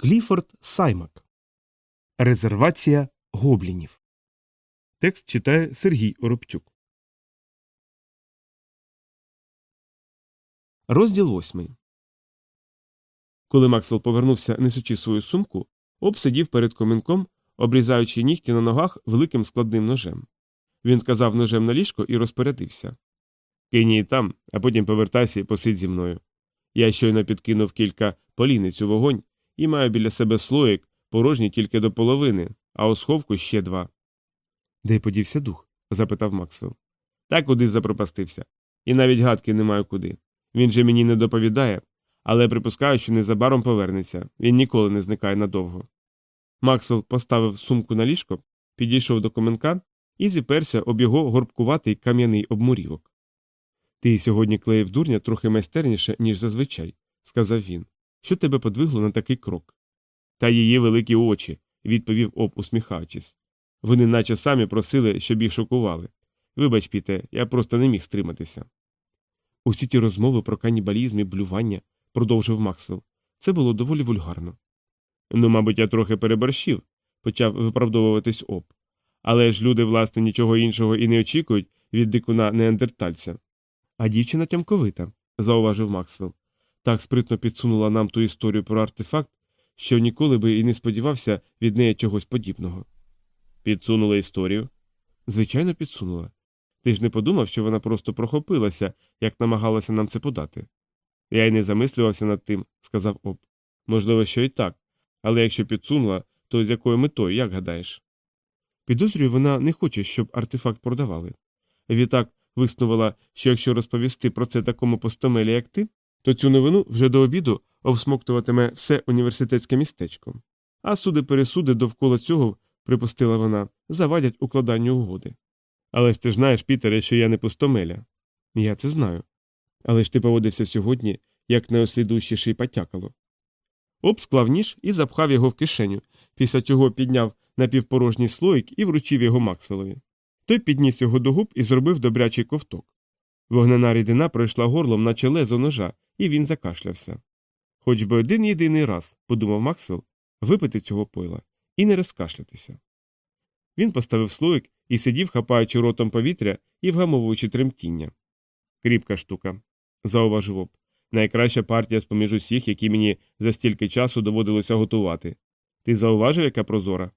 Кліфорд Саймак. Резервація гоблінів. Текст читає Сергій Оробчук. Розділ восьмий. Коли Максвелл повернувся, несучи свою сумку, Об сидів перед комінком, обрізаючи нігті на ногах великим складним ножем. Він сказав ножем на ліжко і розпорядився. Кинь її там, а потім повертайся і посидь зі мною. Я щойно підкинув кілька поліниць у вогонь і маю біля себе слоїк, порожній тільки до половини, а у сховку ще два. Де подівся дух? запитав Максвелл. Та кудись запропастився. І навіть гадки не маю куди. Він же мені не доповідає, але припускаю, що незабаром повернеться він ніколи не зникає надовго. Максвелл поставив сумку на ліжко, підійшов до коменка і зіперся об його горбкуватий кам'яний обмурівок. Ти сьогодні клеїв дурня трохи майстерніше, ніж зазвичай, сказав він. Що тебе подвигло на такий крок? Та її великі очі, відповів об, усміхаючись. Вони наче самі просили, щоб їх шокували. Вибач, піте, я просто не міг стриматися. Усі ті розмови про канібалізм і блювання, продовжив Максвелл, це було доволі вульгарно. Ну, мабуть, я трохи переборщив, почав виправдовуватись об. Але ж люди, власне, нічого іншого і не очікують від дикуна неандертальця. А дівчина тямковита, зауважив Максвелл. Так спритно підсунула нам ту історію про артефакт, що ніколи би і не сподівався від неї чогось подібного. Підсунула історію? Звичайно, підсунула. Ти ж не подумав, що вона просто прохопилася, як намагалася нам це подати. Я й не замислювався над тим, сказав об. Можливо, що і так, але якщо підсунула, то з якою метою, як гадаєш? Підозрюю, вона не хоче, щоб артефакт продавали. Відтак виснувала, що якщо розповісти про це такому постомелі, як ти, то цю новину вже до обіду обсмоктуватиме все університетське містечко. А суди пересуди довкола цього, припустила вона, завадять укладанню угоди. Але ж ти ж знаєш, Пітере, що я не пустомеля. Я це знаю. Але ж ти поводився сьогодні, як найослідущіший потякало. Об склав ніж і запхав його в кишеню, після чого підняв напівпорожній слоїк і вручив його Максвелові. Той підніс його до губ і зробив добрячий ковток. Вогнена рідина пройшла горлом, наче лезо ножа, і він закашлявся. Хоч би один єдиний раз, подумав Максвелл, випити цього пойла і не розкашлятися. Він поставив слоїк і сидів, хапаючи ротом повітря і вгамовуючи тремтіння. Кріпка штука, зауважив об. Найкраща партія з поміж усіх, які мені за стільки часу доводилося готувати. Ти зауважив, яка прозора?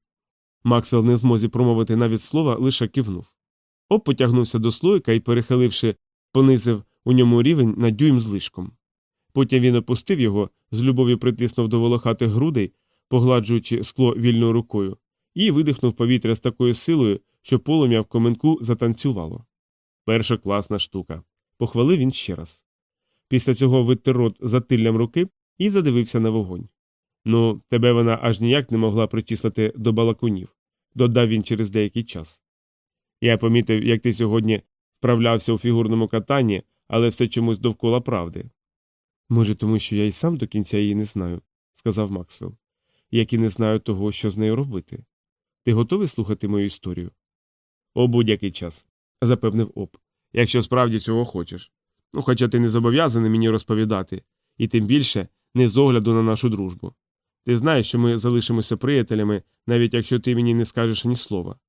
Максвелл не змозі промовити навіть слова, лише кивнув. Об потягнувся до слоїка і, перехиливши, понизив у ньому рівень на дюйм з лишком. Потім він опустив його, з любов'ю притиснув до волохатих грудей, погладжуючи скло вільною рукою, і видихнув повітря з такою силою, що полум'я в коменку затанцювало. Першокласна штука. Похвалив він ще раз. Після цього виттер рот затиллям руки і задивився на вогонь. Ну, тебе вона аж ніяк не могла причислити до балакунів, додав він через деякий час. Я помітив, як ти сьогодні вправлявся у фігурному катанні, але все чомусь довкола правди. Може, тому що я й сам до кінця її не знаю, сказав Максвелл, як і не знаю того, що з нею робити. Ти готовий слухати мою історію? О будь-який час, запевнив Об, якщо справді цього хочеш. Ну, хоча ти не зобов'язаний мені розповідати, і тим більше не з огляду на нашу дружбу. Ти знаєш, що ми залишимося приятелями, навіть якщо ти мені не скажеш ні слова.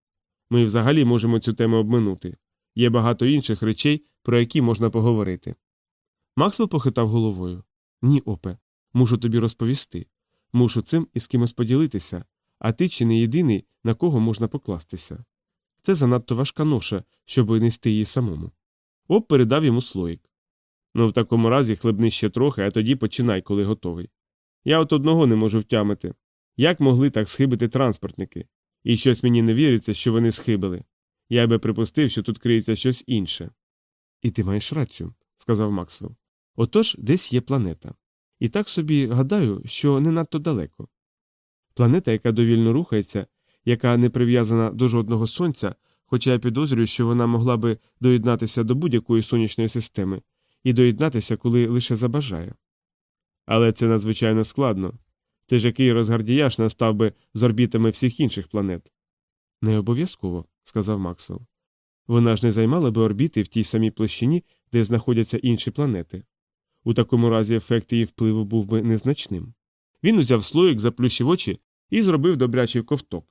Ми взагалі можемо цю тему обминути. Є багато інших речей, про які можна поговорити. Максвелл похитав головою. Ні, опе, мушу тобі розповісти. Мушу цим із кимось поділитися, а ти чи не єдиний, на кого можна покластися. Це занадто важка ноша, щоб нести її самому. Оп передав йому слоїк. Ну, в такому разі хлебни ще трохи, а тоді починай, коли готовий. Я от одного не можу втямити. Як могли так схибити транспортники? І щось мені не віриться, що вони схибили. Я би припустив, що тут криється щось інше. І ти маєш рацію, сказав Максвелл. Отож десь є планета. І так собі гадаю, що не надто далеко. Планета, яка довільно рухається, яка не прив'язана до жодного сонця, хоча я підозрюю, що вона могла би доєднатися до будь-якої сонячної системи і доєднатися, коли лише забажає. Але це надзвичайно складно. Ти ж який розгардіяш настав би з орбітами всіх інших планет. Не обов'язково, сказав Максвелл. Вона ж не займала би орбіти в тій самій площині, де знаходяться інші планети. У такому разі ефект її впливу був би незначним. Він узяв слоїк, заплющив очі і зробив добрячий ковток.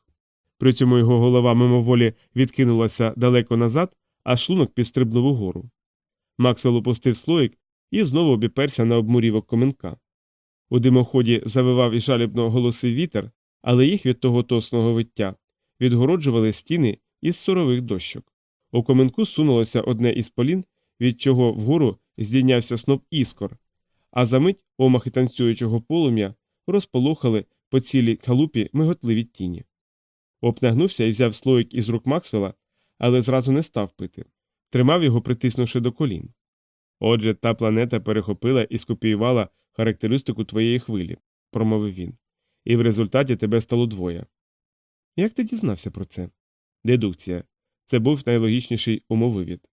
При цьому його голова мимоволі відкинулася далеко назад, а шлунок підстрибнув угору. Максвелл опустив слоїк і знову обіперся на обмурівок коменка. У димоході завивав і жалібно голосив вітер, але їх від того тосного виття відгороджували стіни із сорових дощок. У коменку сунулося одне із полін, від чого вгору здійнявся сноп іскор, а за мить омахи танцюючого полум'я розполохали по цілій халупі миготливі тіні. Обнагнувся і взяв слоїк із рук Максвелла, але зразу не став пити. Тримав його, притиснувши до колін. Отже, та планета перехопила і скопіювала характеристику твоєї хвилі, промовив він, і в результаті тебе стало двоє. Як ти дізнався про це? Дедукція. Це був найлогічніший умовивід.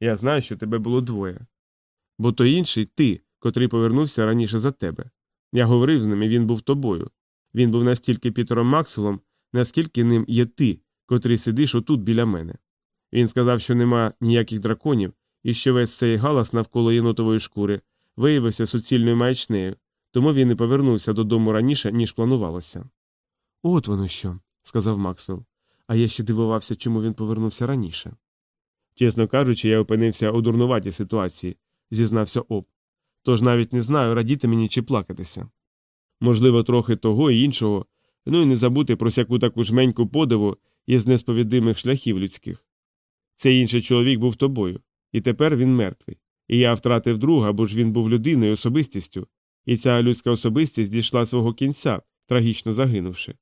Я знаю, що тебе було двоє. Бо той інший ти, котрий повернувся раніше за тебе. Я говорив з ним, і він був тобою. Він був настільки Пітером Макселом, наскільки ним є ти, котрий сидиш отут біля мене. Він сказав, що нема ніяких драконів, і що весь цей галас навколо єнотової шкури виявився суцільною маячнею, тому він і повернувся додому раніше, ніж планувалося. От воно що, сказав Максвелл. А я ще дивувався, чому він повернувся раніше. Чесно кажучи, я опинився у дурнуватій ситуації, зізнався Об. Тож навіть не знаю, радіти мені чи плакатися. Можливо, трохи того і іншого, ну і не забути про всяку таку жменьку подиву із несповідимих шляхів людських. Цей інший чоловік був тобою, і тепер він мертвий. І я втратив друга, бо ж він був людиною, особистістю, і ця людська особистість дійшла свого кінця, трагічно загинувши.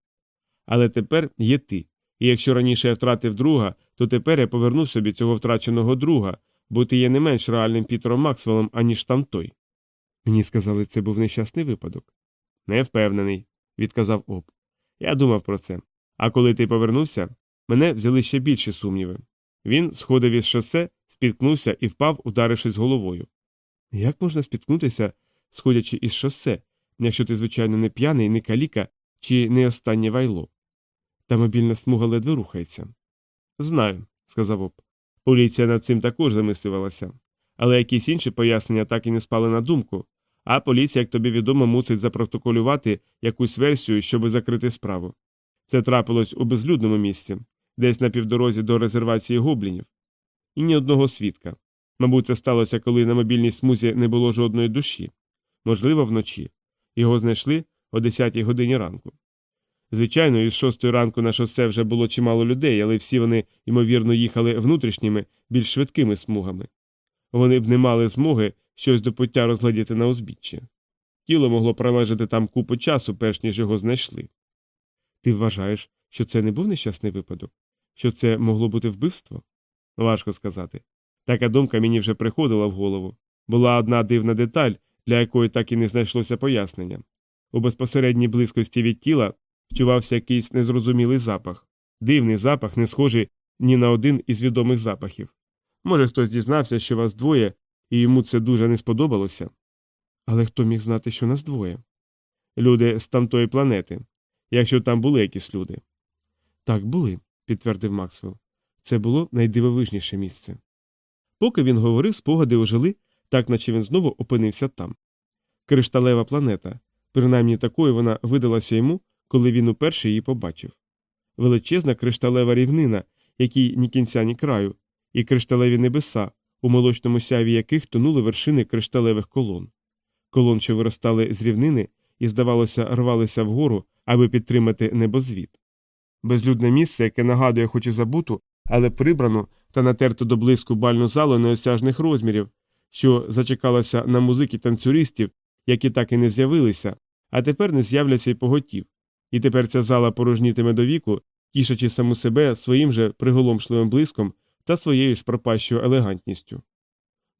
Але тепер є ти, і якщо раніше я втратив друга, то тепер я повернув собі цього втраченого друга, бо ти є не менш реальним Пітером Максвеллом, аніж там той. Мені сказали, це був нещасний випадок. Не впевнений, відказав Об. Я думав про це. А коли ти повернувся, мене взяли ще більші сумніви. Він сходив із шосе, спіткнувся і впав, ударившись головою. Як можна спіткнутися, сходячи із шосе, якщо ти, звичайно, не п'яний, не каліка чи не останнє вайло? Та мобільна смуга ледве рухається. Знаю, сказав Об. Поліція над цим також замислювалася. Але якісь інші пояснення так і не спали на думку, а поліція, як тобі відомо, мусить запротоколювати якусь версію, щоби закрити справу. Це трапилось у безлюдному місці, десь на півдорозі до резервації гоблінів. І ні одного свідка. Мабуть, це сталося, коли на мобільній смузі не було жодної душі. Можливо, вночі. Його знайшли о 10 годині ранку. Звичайно, із шостої ранку на шосе вже було чимало людей, але всі вони, ймовірно, їхали внутрішніми, більш швидкими смугами. Вони б не мали змоги щось до пуття розглядіти на узбіччі. Тіло могло пролежати там купу часу, перш ніж його знайшли. Ти вважаєш, що це не був нещасний випадок? Що це могло бути вбивство? Важко сказати. Така думка мені вже приходила в голову. Була одна дивна деталь, для якої так і не знайшлося пояснення. У безпосередній близькості від тіла вчувався якийсь незрозумілий запах, дивний запах, не схожий ні на один із відомих запахів. Може, хтось дізнався, що вас двоє, і йому це дуже не сподобалося. Але хто міг знати, що нас двоє? Люди з тамтої планети, якщо там були якісь люди. Так, були, підтвердив Максвелл. Це було найдивовижніше місце. Поки він говорив, спогади ожили, так наче він знову опинився там. Кришталева планета, принаймні такою вона видалася йому, коли він уперше її побачив. Величезна кришталева рівнина, якій ні кінця, ні краю, і кришталеві небеса, у молочному сяві яких тонули вершини кришталевих колон. Колон, що виростали з рівнини і, здавалося, рвалися вгору, аби підтримати небозвід. Безлюдне місце, яке нагадує, хоч і забуту, але прибрану та натерту до блиску бальну залу неосяжних розмірів, що зачекалася на музики танцюристів, які так і не з'явилися, а тепер не з'являться й поготів. І тепер ця зала порожнітиме до віку, тішачи саму себе своїм же приголомшливим блиском та своєю ж пропащою елегантністю.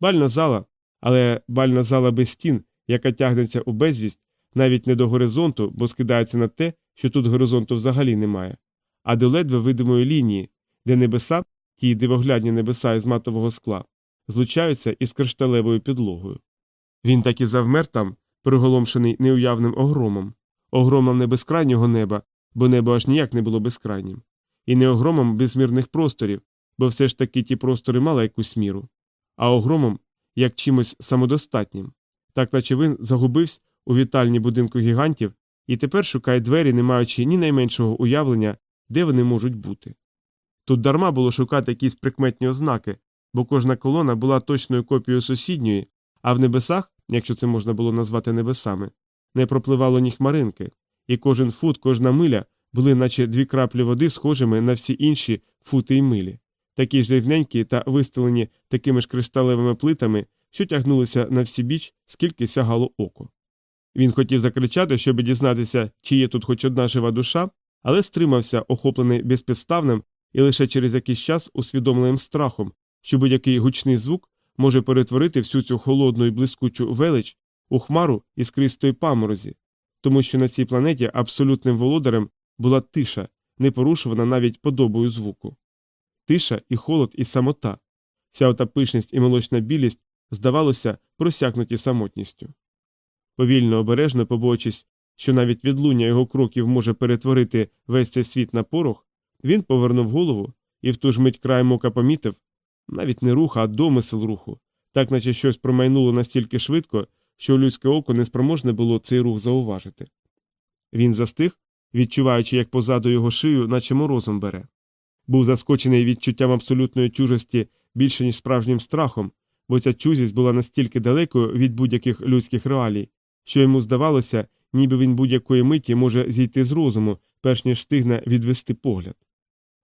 Бальна зала, але бальна зала без стін, яка тягнеться у безвість, навіть не до горизонту, бо скидається на те, що тут горизонту взагалі немає, а до ледве видимої лінії, де небеса, ті дивоглядні небеса із матового скла, злучаються із кришталевою підлогою. Він так і завмер там, приголомшений неуявним огромом, огромом не безкрайнього неба, бо небо аж ніяк не було безкрайнім, і не огромом безмірних просторів, бо все ж таки ті простори мали якусь міру, а огромом як чимось самодостатнім, так наче він загубився у вітальні будинку гігантів і тепер шукає двері, не маючи ні найменшого уявлення, де вони можуть бути. Тут дарма було шукати якісь прикметні ознаки, бо кожна колона була точною копією сусідньої, а в небесах, якщо це можна було назвати небесами, не пропливало ні хмаринки, і кожен фут, кожна миля були, наче дві краплі води, схожими на всі інші фути й милі, такі ж рівненькі та вистелені такими ж кришталевими плитами, що тягнулися на всі біч, скільки сягало око. Він хотів закричати, щоб дізнатися, чи є тут хоч одна жива душа, але стримався, охоплений безпідставним і лише через якийсь час усвідомленим страхом, що будь-який гучний звук може перетворити всю цю холодну і блискучу велич у хмару іскристої паморозі, тому що на цій планеті абсолютним володарем була тиша, не порушувана навіть подобою звуку. Тиша і холод, і самота. Вся ота пишність і молочна білість, здавалося, просякнуті самотністю. Повільно обережно побоюючись, що навіть відлуння його кроків може перетворити весь цей світ на порох, він повернув голову і в ту ж мить краєм ока помітив навіть не рух, а домисел руху, так наче щось промайнуло настільки швидко, що людське око неспроможне було цей рух зауважити. Він застиг, відчуваючи, як позаду його шию, наче морозом бере. Був заскочений відчуттям абсолютної чужості більше, ніж справжнім страхом, бо ця чужість була настільки далекою від будь-яких людських реалій, що йому здавалося, ніби він будь-якої миті може зійти з розуму, перш ніж встигне відвести погляд.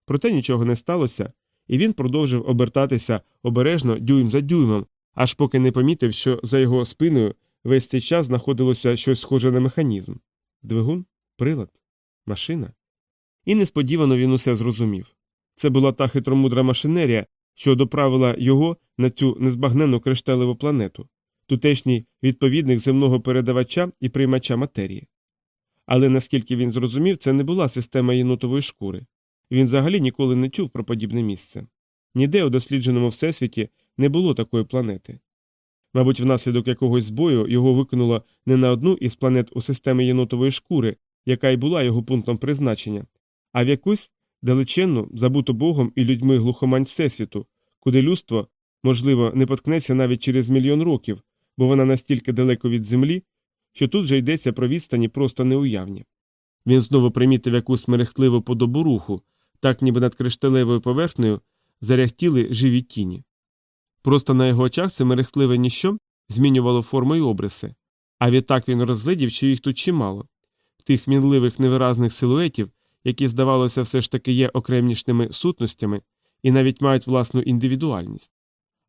Проте нічого не сталося, і він продовжив обертатися обережно дюйм за дюймом, аж поки не помітив, що за його спиною весь цей час знаходилося щось схоже на механізм двигун, прилад, машина. І несподівано він усе зрозумів. Це була та хитромудра машинерія, що доправила його на цю незбагненну кришталеву планету, тутешній відповідник земного передавача і приймача матерії. Але наскільки він зрозумів, це не була система єнотової шкури. Він взагалі ніколи не чув про подібне місце. Ніде у дослідженому всесвіті не було такої планети. Мабуть, внаслідок якогось збою його викинуло не на одну із планет у системі єнотової шкури, яка й була його пунктом призначення, а в якусь далеченну, забуту Богом і людьми глухомань Всесвіту, куди людство, можливо, не поткнеться навіть через мільйон років, бо вона настільки далеко від землі, що тут же йдеться про відстані просто неуявні. Він знову примітив якусь мерехтливу подобу руху, так ніби над кришталевою поверхнею заряхтіли живі тіні. Просто на його очах це мерехтливе ніщо змінювало форму й обриси, а відтак він розглядів, що їх тут чимало тих мінливих невиразних силуетів, які, здавалося, все ж таки є окремнішними сутностями і навіть мають власну індивідуальність.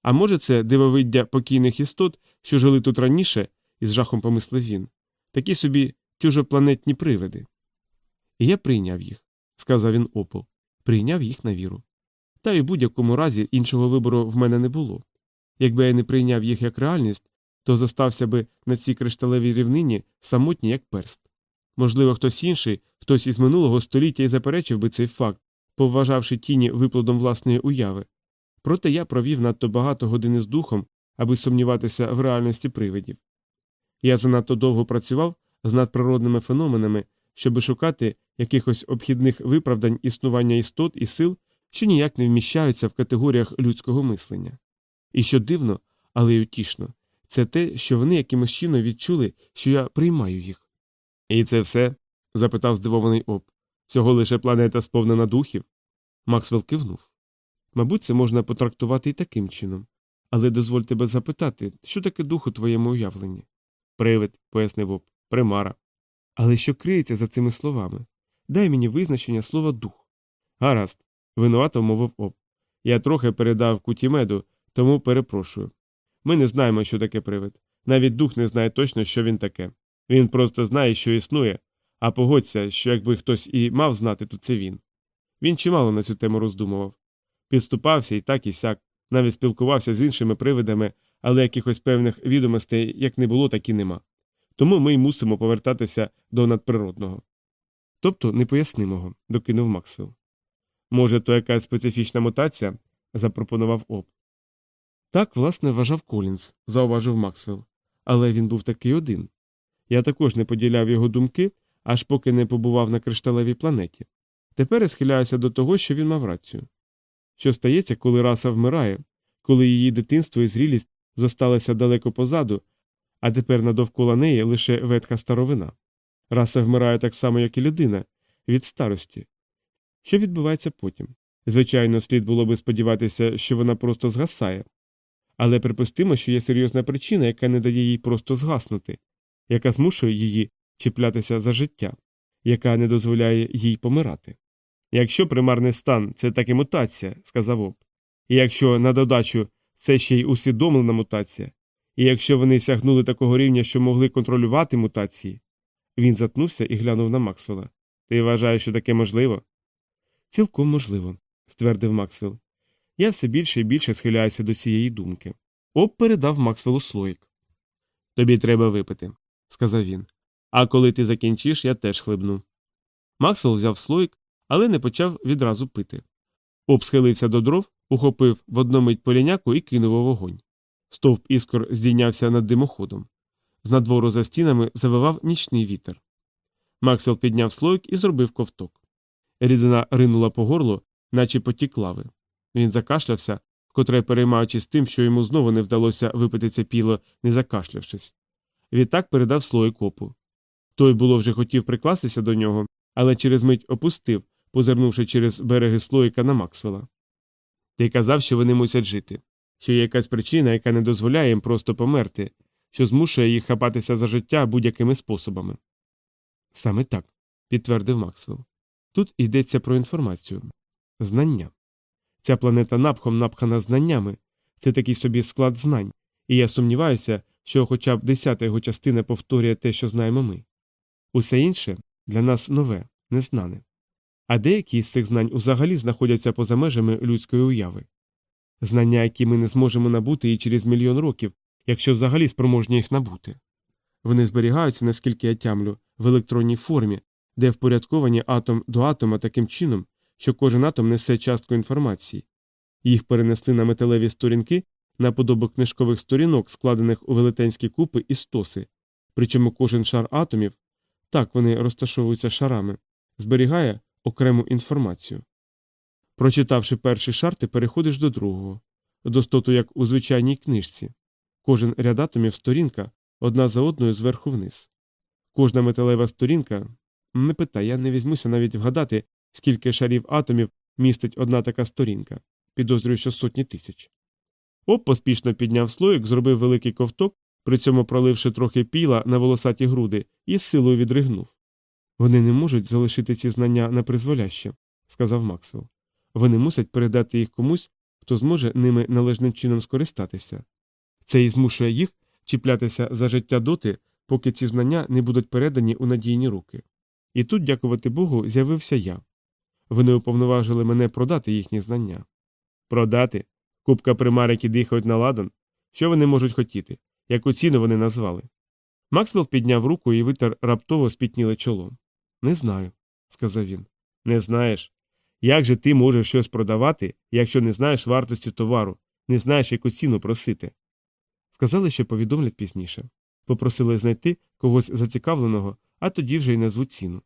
А може, це дивовиддя покійних істот, що жили тут раніше, із жахом помислив він, такі собі чужопланетні привиди. І я прийняв їх, сказав він опол, прийняв їх на віру. Та й у будь-якому разі іншого вибору в мене не було. Якби я не прийняв їх як реальність, то зостався би на цій кришталевій рівнині самотній як перст. Можливо, хтось інший, хтось із минулого століття і заперечив би цей факт, повважавши тіні виплодом власної уяви. Проте я провів надто багато годин із духом, аби сумніватися в реальності привидів. Я занадто довго працював з надприродними феноменами, щоби шукати якихось обхідних виправдань існування істот і сил, що ніяк не вміщаються в категоріях людського мислення. І що дивно, але й утішно, це те, що вони якимось чином відчули, що я приймаю їх. І це все? запитав здивований об. Всього лише планета сповнена духів. Максвелл кивнув. Мабуть, це можна потрактувати і таким чином. Але дозволь тебе запитати, що таке дух у твоєму уявленні? Привид, пояснив об, примара. Але що криється за цими словами? Дай мені визначення слова дух. Гаразд, винувато мовив об. Я трохи передав кутімеду, тому перепрошую. Ми не знаємо, що таке привид. Навіть дух не знає точно, що він таке. Він просто знає, що існує, а погодься, що якби хтось і мав знати, то це він. Він чимало на цю тему роздумував. Підступався і так і сяк, навіть спілкувався з іншими привидами, але якихось певних відомостей як не було, так і нема. Тому ми й мусимо повертатися до надприродного. Тобто непояснимого, докинув Максвелл. Може, то якась специфічна мутація? запропонував Об. Так, власне, вважав Колінз, зауважив Максвелл. Але він був такий один. Я також не поділяв його думки, аж поки не побував на кришталевій планеті. Тепер я схиляюся до того, що він мав рацію. Що стається, коли раса вмирає, коли її дитинство і зрілість зосталися далеко позаду, а тепер надовкола неї лише ветха старовина. Раса вмирає так само, як і людина, від старості. Що відбувається потім? Звичайно, слід було би сподіватися, що вона просто згасає. Але припустимо, що є серйозна причина, яка не дає їй просто згаснути, яка змушує її чіплятися за життя, яка не дозволяє їй помирати. Якщо примарний стан це таки мутація, сказав Об, і якщо на додачу це ще й усвідомлена мутація, і якщо вони сягнули такого рівня, що могли контролювати мутації, він затнувся і глянув на Максвелла. Ти вважаєш, що таке можливо? Цілком можливо, ствердив Максвелл. Я все більше і більше схиляюся до цієї думки. Об передав Максвеллу слоїк. Тобі треба випити, сказав він. А коли ти закінчиш, я теж хлебну. Максвелл взяв слоїк, але не почав відразу пити. Об схилився до дров, ухопив в одномить поліняку і кинув у вогонь. Стовп іскор здійнявся над димоходом. З надвору за стінами завивав нічний вітер. Максвелл підняв слоїк і зробив ковток. Рідина ринула по горлу, наче потік лави. Він закашлявся, котре переймаючись тим, що йому знову не вдалося випити це піло, не закашлявшись. Відтак передав слой копу. Той було вже хотів прикластися до нього, але через мить опустив, позирнувши через береги слоїка на Максвелла. Ти казав, що вони мусять жити, що є якась причина, яка не дозволяє їм просто померти, що змушує їх хапатися за життя будь-якими способами. Саме так, підтвердив Максвелл. Тут йдеться про інформацію знання. Ця планета напхом напхана знаннями, це такий собі склад знань, і я сумніваюся, що хоча б десята його частина повторює те, що знаємо ми. Усе інше для нас нове, незнане. А деякі з цих знань взагалі знаходяться поза межами людської уяви. Знання, які ми не зможемо набути і через мільйон років, якщо взагалі спроможні їх набути. Вони зберігаються, наскільки я тямлю, в електронній формі, де впорядковані атом до атома таким чином, що кожен атом несе частку інформації. Їх перенесли на металеві сторінки наподобу книжкових сторінок, складених у велетенські купи і стоси, причому кожен шар атомів так вони розташовуються шарами, зберігає окрему інформацію. Прочитавши перший шар, ти переходиш до другого, до стоту, як у звичайній книжці. Кожен ряд атомів сторінка одна за одною зверху вниз. Кожна металева сторінка не питай, я не візьмуся навіть вгадати, скільки шарів атомів містить одна така сторінка, підозрюю, що сотні тисяч. Оп поспішно підняв слоїк, зробив великий ковток, при цьому проливши трохи піла на волосаті груди, і з силою відригнув. Вони не можуть залишити ці знання на призволяще, сказав Максвелл. Вони мусять передати їх комусь, хто зможе ними належним чином скористатися. Це і змушує їх чіплятися за життя доти, поки ці знання не будуть передані у надійні руки. І тут, дякувати Богу, з'явився я. Вони уповноважили мене продати їхні знання. Продати? Купка примар, які дихають на ладан? Що вони можуть хотіти? Яку ціну вони назвали? Максвелл підняв руку і витер раптово спітніле чоло. Не знаю, сказав він. Не знаєш? Як же ти можеш щось продавати, якщо не знаєш вартості товару, не знаєш, яку ціну просити? Сказали, що повідомлять пізніше. Попросили знайти когось зацікавленого, а тоді вже й назвуть ціну.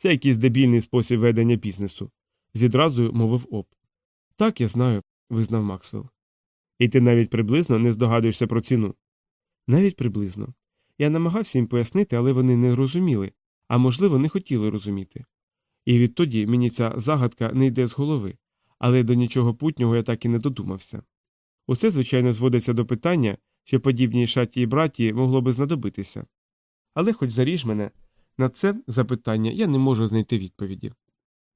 Це якийсь дебільний спосіб ведення бізнесу, з відразу мовив об. Так, я знаю, визнав Максвелл. І ти навіть приблизно не здогадуєшся про ціну. Навіть приблизно. Я намагався їм пояснити, але вони не розуміли, а можливо, не хотіли розуміти. І відтоді мені ця загадка не йде з голови, але до нічого путнього я так і не додумався. Усе, звичайно, зводиться до питання, що подібній шаті і браті могло би знадобитися. Але хоч заріж мене, на це запитання я не можу знайти відповіді.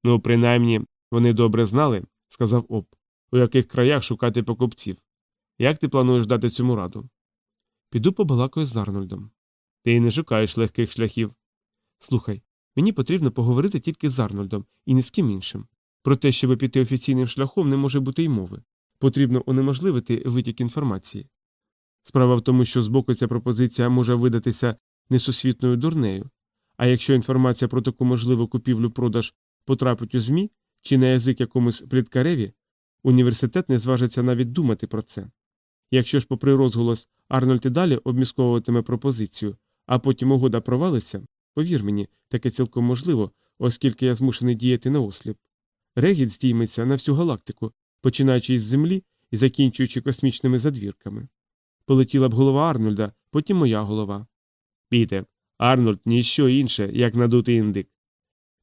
Ну, принаймні, вони добре знали, сказав Об, у яких краях шукати покупців. Як ти плануєш дати цьому раду? Піду побалакаю з Арнольдом. Ти не шукаєш легких шляхів. Слухай, мені потрібно поговорити тільки з Арнольдом і ні з ким іншим. Про те, щоб піти офіційним шляхом, не може бути й мови. Потрібно унеможливити витік інформації. Справа в тому, що збоку ця пропозиція може видатися несусвітною дурнею, а якщо інформація про таку можливу купівлю продаж потрапить у ЗМІ чи на язик якомусь пліткареві, університет не зважиться навіть думати про це. Якщо ж, попри розголос, Арнольд і далі обмісковуватиме пропозицію, а потім угода провалиться, повір мені, таке цілком можливо, оскільки я змушений діяти наосліп. Регіт здійметься на всю галактику, починаючи із землі і закінчуючи космічними задвірками. Полетіла б голова Арнольда, потім моя голова. Піте, Арнольд ніщо інше, як надутий індик.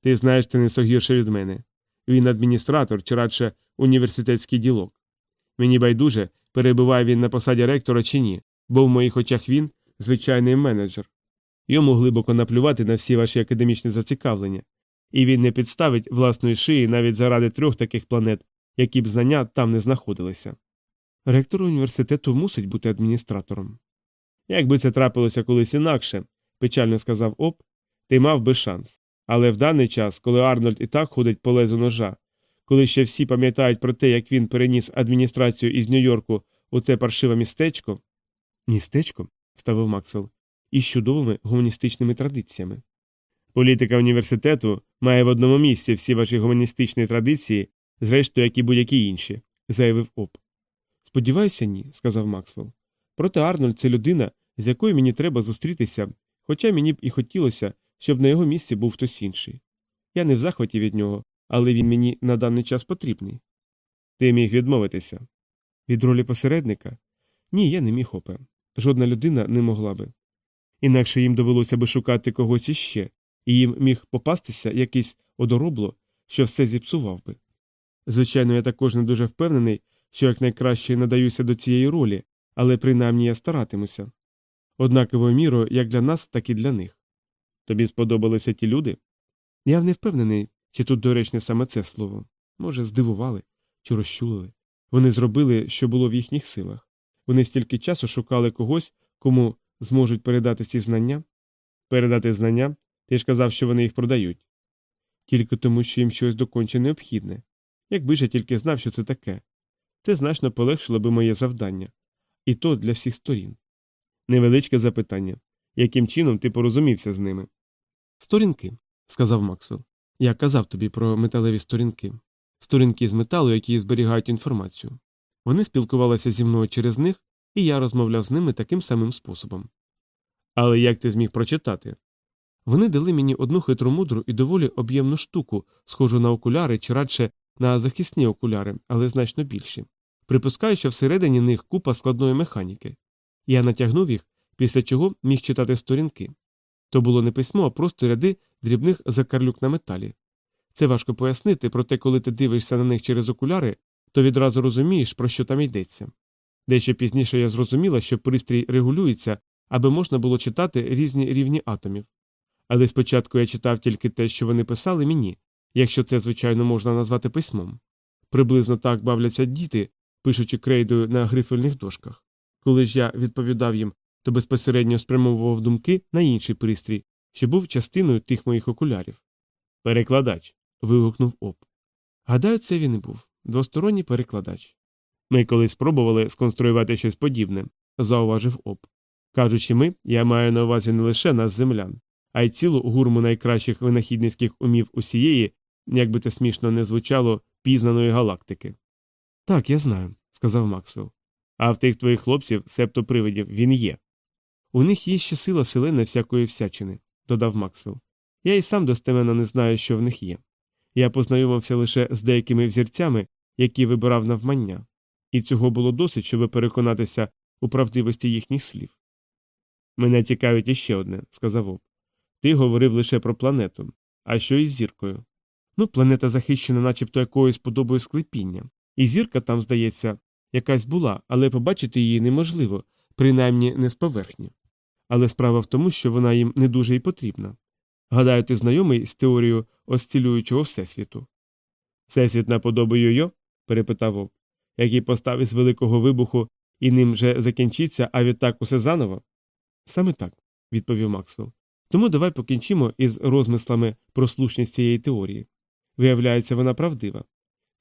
Ти знаєш це не согірше від мене. Він адміністратор чи радше університетський ділок. Мені байдуже, перебуває він на посаді ректора чи ні, бо в моїх очах він звичайний менеджер. Йому глибоко наплювати на всі ваші академічні зацікавлення, і він не підставить власної шиї навіть заради трьох таких планет, які б знання там не знаходилися. Ректор університету мусить бути адміністратором. Якби це трапилося колись інакше, печально сказав Оп, ти мав би шанс. Але в даний час, коли Арнольд і так ходить по лезу ножа, коли ще всі пам'ятають про те, як він переніс адміністрацію із Нью-Йорку у це паршиве містечко. Містечко? вставив Максвелл, із чудовими гуманістичними традиціями. Політика університету має в одному місці всі ваші гуманістичні традиції, зрештою, як і будь-які інші, заявив Оп. Сподіваюся, ні, сказав Максвелл. Проте Арнольд це людина, з якою мені треба зустрітися, хоча мені б і хотілося, щоб на його місці був хтось інший. Я не в захваті від нього, але він мені на даний час потрібний. Ти міг відмовитися. Від ролі посередника? Ні, я не міг опе. Жодна людина не могла би. Інакше їм довелося би шукати когось іще, і їм міг попастися якийсь одоробло, що все зіпсував би. Звичайно, я також не дуже впевнений, що якнайкраще надаюся до цієї ролі, але принаймні я старатимуся. Однаковою мірою як для нас, так і для них. Тобі сподобалися ті люди? Я не впевнений, чи тут доречне саме це слово. Може, здивували чи розчулили. Вони зробили, що було в їхніх силах. Вони стільки часу шукали когось, кому зможуть передати ці знання. Передати знання? Ти ж казав, що вони їх продають. Тільки тому, що їм щось доконче необхідне. Якби ж я тільки знав, що це таке. Це значно полегшило би моє завдання. І то для всіх сторін. Невеличке запитання яким чином ти порозумівся з ними? Сторінки, сказав Максвелл. Я казав тобі про металеві сторінки, сторінки з металу, які зберігають інформацію. Вони спілкувалися зі мною через них, і я розмовляв з ними таким самим способом. Але як ти зміг прочитати? Вони дали мені одну хитру мудру і доволі об'ємну штуку, схожу на окуляри чи радше на захисні окуляри, але значно більші. Припускаю, що всередині них купа складної механіки. Я натягнув їх, після чого міг читати сторінки. То було не письмо, а просто ряди дрібних закарлюк на металі. Це важко пояснити, проте коли ти дивишся на них через окуляри, то відразу розумієш, про що там йдеться. Дещо пізніше я зрозуміла, що пристрій регулюється, аби можна було читати різні рівні атомів. Але спочатку я читав тільки те, що вони писали мені, якщо це, звичайно, можна назвати письмом. Приблизно так бавляться діти, пишучи крейдою на грифельних дошках. Коли ж я відповідав їм, то безпосередньо спрямовував думки на інший пристрій, що був частиною тих моїх окулярів. Перекладач. вигукнув Оп. Гадаю, це він і був двосторонній перекладач. Ми колись спробували сконструювати щось подібне, зауважив Оп. Кажучи ми, я маю на увазі не лише нас землян, а й цілу гурму найкращих винахідницьких умів усієї, як би це смішно не звучало, пізнаної галактики. Так, я знаю, сказав Максвелл. А в тих твоїх хлопців, септо привидів, він є. У них є ще сила селени всякої всячини, додав Максвелл. Я і сам достеменно не знаю, що в них є. Я познайомився лише з деякими взірцями, які вибирав навмання, і цього було досить, щоб переконатися у правдивості їхніх слів. Мене цікавить іще одне, сказав Об. Ти говорив лише про планету. А що із зіркою? Ну, планета захищена, начебто якоюсь подобою склепіння, і зірка там, здається, якась була, але побачити її неможливо, принаймні не з поверхні. Але справа в тому, що вона їм не дуже і потрібна. Гадаю, ти знайомий з теорією осцілюючого всесвіту. Всесвіт наподобу йо? перепитав Об. який постав із великого вибуху і ним же закінчиться, а відтак усе заново? Саме так, відповів Максвелл. Тому давай покінчимо із розмислами про слушність цієї теорії. Виявляється, вона правдива.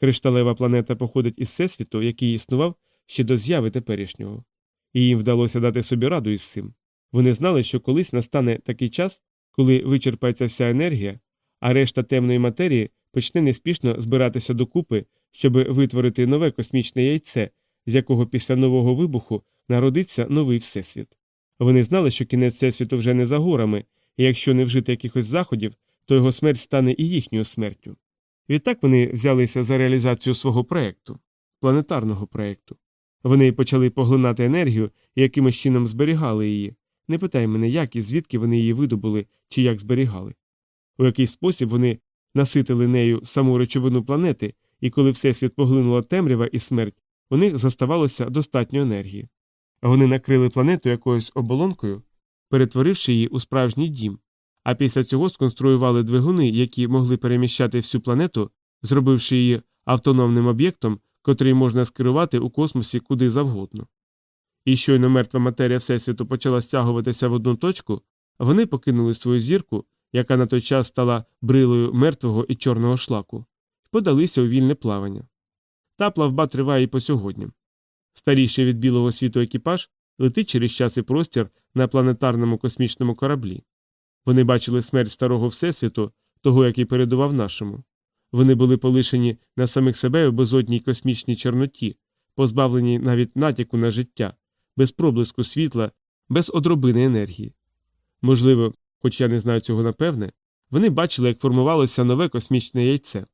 Кришталева планета походить із всесвіту, який існував ще до зяви теперішнього, і їм вдалося дати собі раду із цим. Вони знали, що колись настане такий час, коли вичерпається вся енергія, а решта темної матерії почне неспішно збиратися докупи, щоб витворити нове космічне яйце, з якого після нового вибуху народиться новий всесвіт. Вони знали, що кінець всесвіту вже не за горами, і якщо не вжити якихось заходів, то його смерть стане і їхньою смертю. Відтак вони взялися за реалізацію свого проєкту, планетарного проєкту. Вони почали поглинати енергію і якимось чином зберігали її, Не питай мене, як і звідки вони її видобули чи як зберігали. У який спосіб вони наситили нею саму речовину планети, і коли всесвіт поглинула темрява і смерть, у них зоставалося достатньо енергії. Вони накрили планету якоюсь оболонкою, перетворивши її у справжній дім, а після цього сконструювали двигуни, які могли переміщати всю планету, зробивши її автономним об'єктом, котрий можна скерувати у космосі куди завгодно. І щойно мертва матерія Всесвіту почала стягуватися в одну точку, вони покинули свою зірку, яка на той час стала брилою мертвого і чорного шлаку, і подалися у вільне плавання. Та плавба триває і по сьогодні. Старіший від білого світу екіпаж летить через час і простір на планетарному космічному кораблі. Вони бачили смерть старого Всесвіту, того, який передував нашому. Вони були полишені на самих себе у безодній космічній чорноті, позбавлені навіть натяку на життя, без проблиску світла, без одробини енергії. Можливо, хоч я не знаю цього напевне, вони бачили, як формувалося нове космічне яйце.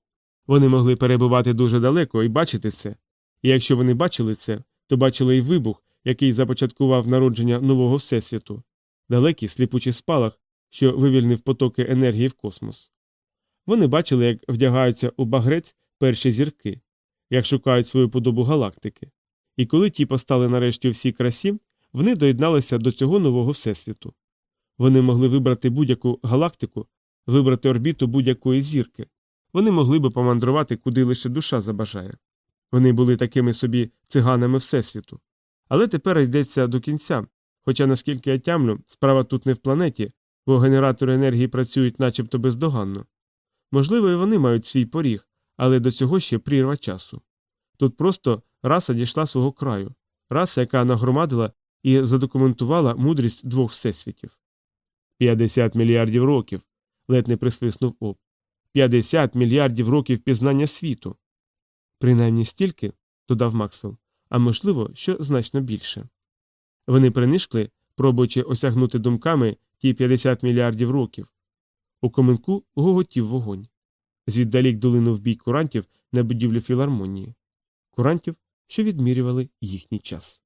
Вони могли перебувати дуже далеко і бачити це. І якщо вони бачили це, то бачили й вибух, який започаткував народження нового всесвіту, далекий сліпучий спалах, що вивільнив потоки енергії в космос. Вони бачили, як вдягаються у багрець перші зірки, як шукають свою подобу галактики. І коли ті постали нарешті у всій красі, вони доєдналися до цього нового всесвіту. Вони могли вибрати будь-яку галактику, вибрати орбіту будь-якої зірки. Вони могли би помандрувати, куди лише душа забажає. Вони були такими собі циганами Всесвіту. Але тепер йдеться до кінця, хоча, наскільки я тямлю, справа тут не в планеті, бо генератори енергії працюють начебто бездоганно. Можливо, і вони мають свій поріг, але до цього ще прірва часу. Тут просто раса дійшла свого краю, раса, яка нагромадила і задокументувала мудрість двох всесвітів. 50 мільярдів років. ледь не присвиснув об. 50 мільярдів років пізнання світу. Принаймні стільки, додав Максвелл, а можливо, що значно більше. Вони принишкли, пробуючи осягнути думками ті 50 мільярдів років. У коменку гоготів вогонь. Звіддалік долинув бій курантів на будівлю філармонії. Курантів, що відмірювали їхній час.